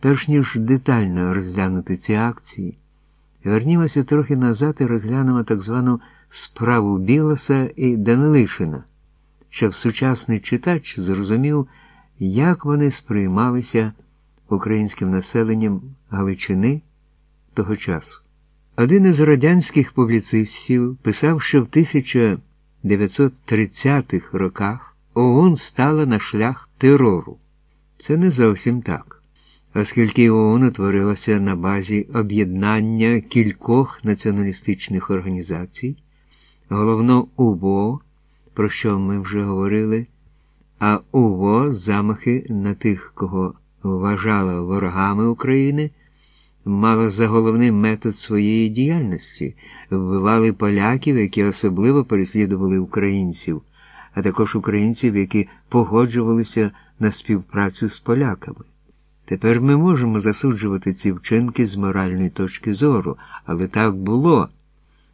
Перш ніж детально розглянути ці акції, вернімося трохи назад і розглянемо так звану справу Білоса і Данилишина, щоб сучасний читач зрозумів, як вони сприймалися українським населенням Галичини того часу. Один із радянських публіцистів писав, що в 1930-х роках ООН стала на шлях терору. Це не зовсім так, оскільки ООН утворилася на базі об'єднання кількох націоналістичних організацій, головно УВО, про що ми вже говорили, а УВО замахи на тих, кого вважала ворогами України мало за головний метод своєї діяльності, вбивали поляків, які особливо переслідували українців, а також українців, які погоджувалися на співпрацю з поляками. Тепер ми можемо засуджувати ці вчинки з моральної точки зору, але так було,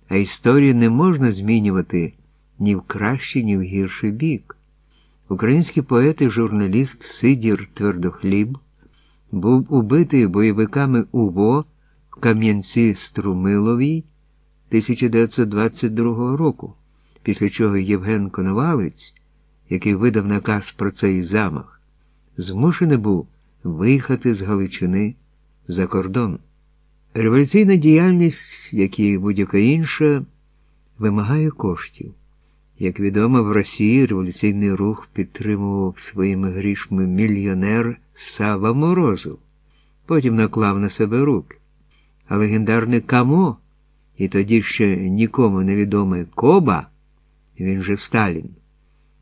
а історію не можна змінювати ні в кращий, ні в гірший бік. Український поет і журналіст Сидір Твердохліб був убитий бойовиками УВО в Кам'янці Струмиловій 1922 року, після чого Євген Коновалець, який видав наказ про цей замах, змушений був виїхати з Галичини за кордон. Революційна діяльність, як і будь-яка інша, вимагає коштів. Як відомо, в Росії революційний рух підтримував своїми грішми мільйонер Сава Морозов, потім наклав на себе руки. А легендарний Камо, і тоді ще нікому невідомий Коба, він же Сталін,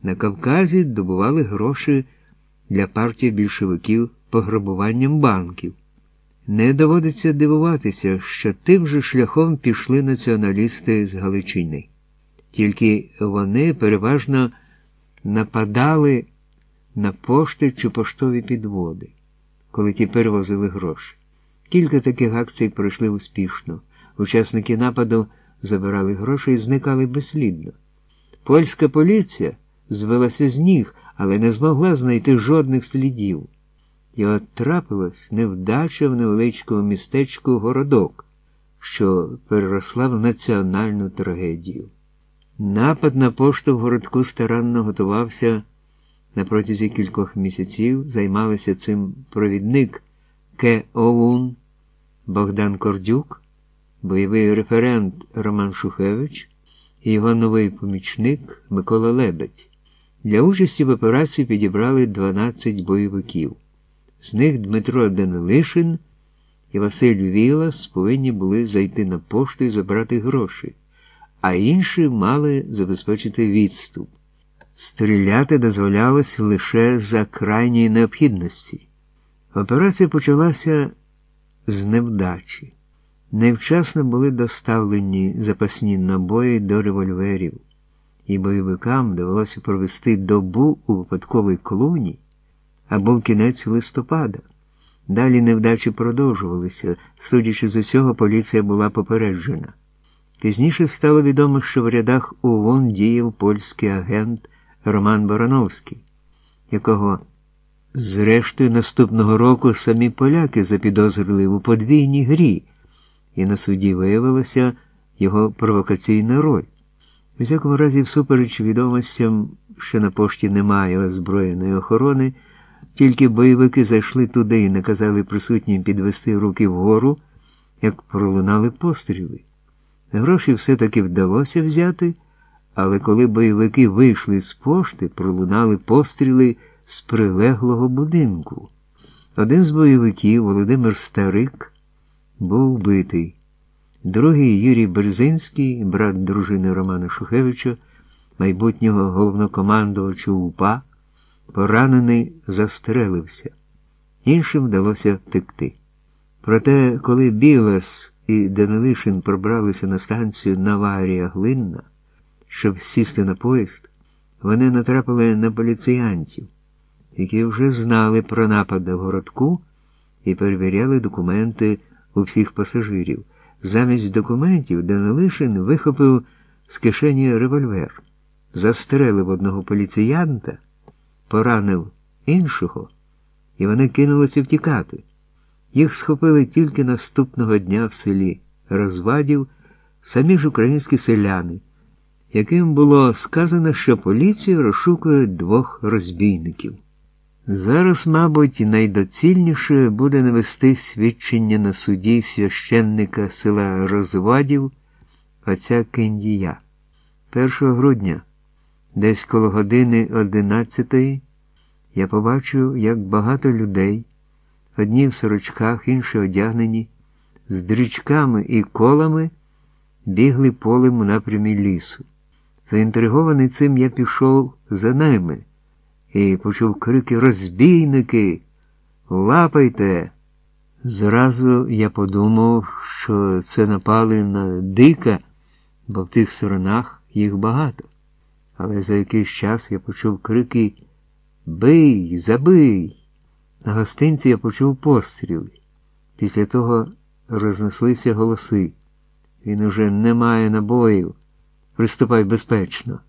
на Кавказі добували гроші для партії більшовиків пограбуванням банків. Не доводиться дивуватися, що тим же шляхом пішли націоналісти з Галичини. Тільки вони переважно нападали на пошти чи поштові підводи, коли ті перевозили гроші. Кілька таких акцій пройшли успішно. Учасники нападу забирали гроші і зникали безслідно. Польська поліція звелася з ніг, але не змогла знайти жодних слідів. І от трапилась невдача в невеличкому містечку городок, що переросла в національну трагедію. Напад на пошту в городку старанно готувався на протязі кількох місяців, займалися цим провідник Ке Оун, Богдан Кордюк, бойовий референт Роман Шухевич і його новий помічник Микола Лебедь. Для участі в операції підібрали 12 бойовиків. З них Дмитро Данилишин і Василь Вілас повинні були зайти на пошту і забрати гроші а інші мали забезпечити відступ. Стріляти дозволялось лише за крайньої необхідності. Операція почалася з невдачі. Невчасно були доставлені запасні набої до револьверів, і бойовикам довелося провести добу у випадковій клуні або в кінець листопада. Далі невдачі продовжувалися, судячи з усього, поліція була попереджена. Пізніше стало відомо, що в рядах ООН діяв польський агент Роман Барановський, якого, зрештою, наступного року самі поляки запідозрили у подвійній грі, і на суді виявилася його провокаційна роль. У всякому разі, всупереч відомостям, що на пошті немає озброєної охорони, тільки бойовики зайшли туди і наказали присутнім підвести руки вгору, як пролунали постріли. Гроші все-таки вдалося взяти, але коли бойовики вийшли з пошти, пролунали постріли з прилеглого будинку. Один з бойовиків, Володимир Старик, був вбитий. Другий Юрій Берзинський, брат дружини Романа Шухевича, майбутнього головнокомандувача УПА, поранений застрелився. Іншим вдалося втекти. Проте, коли Білас і Данилишин пробралися на станцію Наварія Глинна, щоб сісти на поїзд, вони натрапили на поліціянтів, які вже знали про напад в городку і перевіряли документи у всіх пасажирів. Замість документів Данилишин вихопив з кишені револьвер, застрелив одного поліціянта, поранив іншого, і вони кинулися втікати. Їх схопили тільки наступного дня в селі Розвадів самі ж українські селяни, яким було сказано, що поліція розшукує двох розбійників. Зараз, мабуть, найдоцільніше буде навести свідчення на суді священника села Розвадів отця Кендія. 1 грудня, десь коло години 11 я побачив, як багато людей, одні в сорочках, інші одягнені, з дрічками і колами бігли полем у напрямі лісу. Заінтригований цим я пішов за ними і почув крики Розбійники, лапайте. Зразу я подумав, що це напали на дика, бо в тих сторонах їх багато. Але за якийсь час я почув крики Бий, забий. На гостинці я почув постріли. Після того рознеслися голоси. Він уже не має набоїв. Приступай безпечно.